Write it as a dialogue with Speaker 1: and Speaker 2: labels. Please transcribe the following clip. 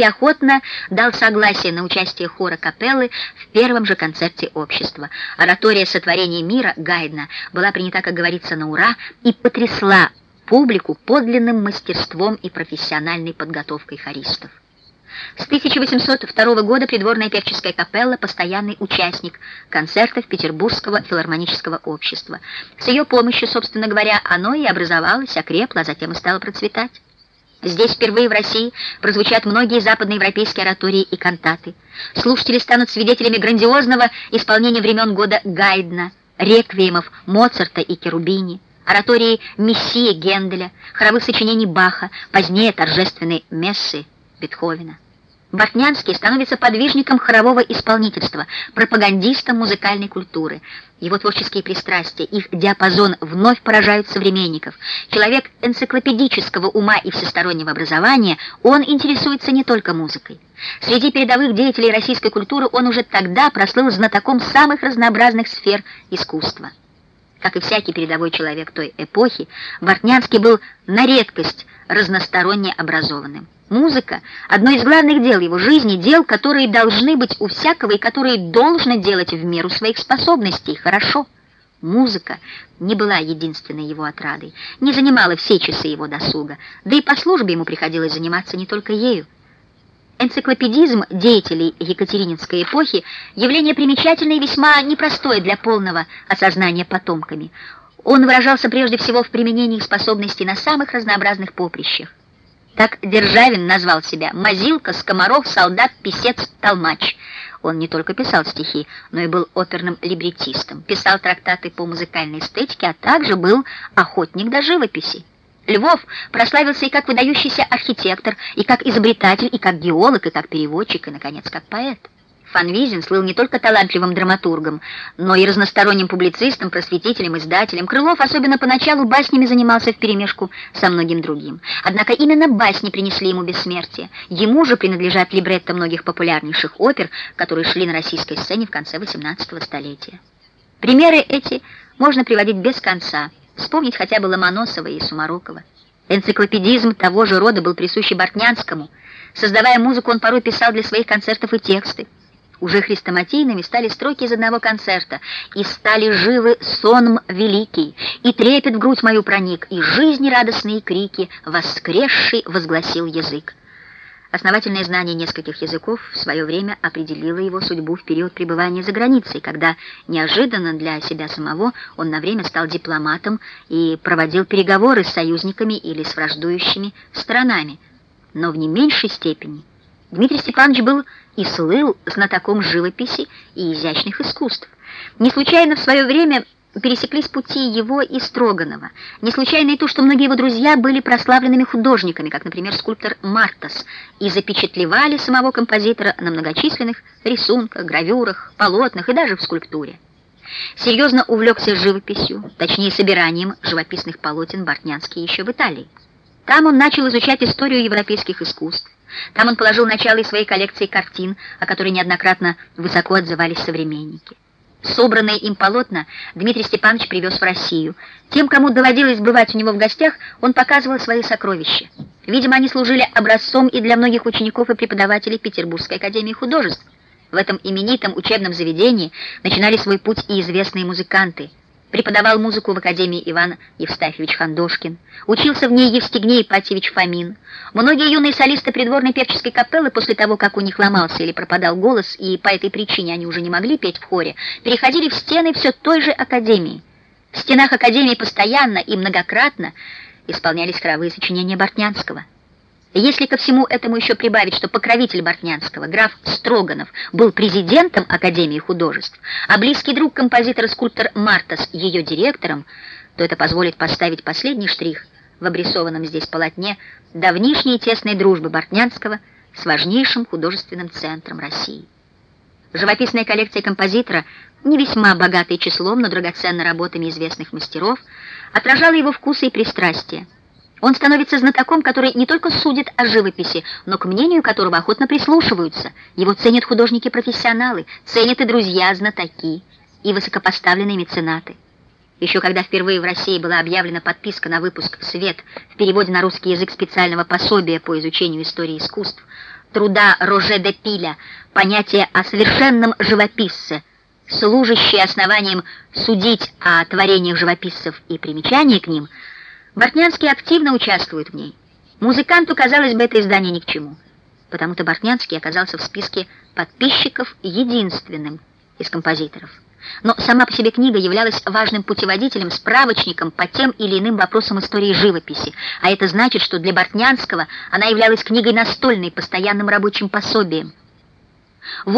Speaker 1: Бартнянский охотно дал согласие на участие хора капеллы в первом же концерте общества. Оратория «Сотворение мира» Гайдна была принята, как говорится, на ура и потрясла публику подлинным мастерством и профессиональной подготовкой хористов. С 1802 года придворная певческая капелла – постоянный участник концертов Петербургского филармонического общества. С ее помощью, собственно говоря, оно и образовалось, окрепло, а затем и стало процветать. Здесь впервые в России прозвучат многие западноевропейские оратории и кантаты. Слушатели станут свидетелями грандиозного исполнения времен года Гайдна, реквиемов Моцарта и Керубини, оратории Мессия Генделя, хоровых сочинений Баха, позднее торжественной мессы Бетховена. Бортнянский становится подвижником хорового исполнительства, пропагандистом музыкальной культуры. Его творческие пристрастия, их диапазон вновь поражают современников. Человек энциклопедического ума и всестороннего образования, он интересуется не только музыкой. Среди передовых деятелей российской культуры он уже тогда прослыл знатоком самых разнообразных сфер искусства. Как и всякий передовой человек той эпохи, Бортнянский был на редкость разносторонне образованным. Музыка – одно из главных дел его жизни, дел, которые должны быть у всякого и которые должно делать в меру своих способностей. Хорошо. Музыка не была единственной его отрадой, не занимала все часы его досуга, да и по службе ему приходилось заниматься не только ею. Энциклопедизм деятелей Екатерининской эпохи – явление примечательное и весьма непростое для полного осознания потомками. Он выражался прежде всего в применении способностей на самых разнообразных поприщах. Так Державин назвал себя «Мазилка, Скоморов, солдат, писец, толмач». Он не только писал стихи, но и был оперным либретистом, писал трактаты по музыкальной эстетике, а также был охотник до живописи. Львов прославился и как выдающийся архитектор, и как изобретатель, и как геолог, и как переводчик, и, наконец, как поэт. Фанвизин слыл не только талантливым драматургом, но и разносторонним публицистом, просветителем, издателем. Крылов, особенно поначалу, баснями занимался вперемешку со многим другим. Однако именно басни принесли ему бессмертие. Ему же принадлежат либретто многих популярнейших опер, которые шли на российской сцене в конце XVIII столетия. Примеры эти можно приводить без конца, вспомнить хотя бы Ломоносова и Сумарокова. Энциклопедизм того же рода был присущий Бортнянскому. Создавая музыку, он порой писал для своих концертов и тексты. Уже хрестоматийными стали строки из одного концерта, и стали живы сонм великий, и трепет в грудь мою проник, и жизни радостные крики воскресший возгласил язык. Основательное знание нескольких языков в свое время определило его судьбу в период пребывания за границей, когда неожиданно для себя самого он на время стал дипломатом и проводил переговоры с союзниками или с враждующими странами. Но в не меньшей степени Дмитрий Степанович был и слыл знатоком живописи и изящных искусств. Не случайно в свое время пересеклись пути его и Строганова. Не случайно и то, что многие его друзья были прославленными художниками, как, например, скульптор Мартас, и запечатлевали самого композитора на многочисленных рисунках, гравюрах, полотнах и даже в скульптуре. Серьезно увлекся живописью, точнее собиранием живописных полотен Бортнянский еще в Италии. Там он начал изучать историю европейских искусств, там он положил начало и своей коллекции картин, о которой неоднократно высоко отзывались современники. Собранные им полотна Дмитрий Степанович привез в Россию. Тем, кому доводилось бывать у него в гостях, он показывал свои сокровища. Видимо, они служили образцом и для многих учеников и преподавателей Петербургской академии художеств. В этом именитом учебном заведении начинали свой путь и известные музыканты – Преподавал музыку в Академии Иван Евстафьевич Хандошкин. Учился в ней Евстигней Ипатьевич Фомин. Многие юные солисты придворной певческой капеллы после того, как у них ломался или пропадал голос, и по этой причине они уже не могли петь в хоре, переходили в стены все той же Академии. В стенах Академии постоянно и многократно исполнялись хоровые сочинения Бортнянского. Если ко всему этому еще прибавить, что покровитель Бортнянского, граф Строганов, был президентом Академии художеств, а близкий друг композитора-скульптор Мартас ее директором, то это позволит поставить последний штрих в обрисованном здесь полотне давнишней тесной дружбы Бортнянского с важнейшим художественным центром России. Живописная коллекция композитора, не весьма богатой числом, но драгоценной работами известных мастеров, отражала его вкусы и пристрастия. Он становится знатоком, который не только судит о живописи, но к мнению которого охотно прислушиваются. Его ценят художники-профессионалы, ценят и друзья-знатоки, и высокопоставленные меценаты. Еще когда впервые в России была объявлена подписка на выпуск «Свет» в переводе на русский язык специального пособия по изучению истории искусств, труда Роже де Пиля понятие о совершенном живописце, служащее основанием судить о творениях живописцев и примечаний к ним, Бортнянский активно участвует в ней. Музыканту, казалось бы, это издание ни к чему, потому-то Бортнянский оказался в списке подписчиков единственным из композиторов. Но сама по себе книга являлась важным путеводителем, справочником по тем или иным вопросам истории живописи, а это значит, что для Бортнянского она являлась книгой настольной, постоянным рабочим пособием.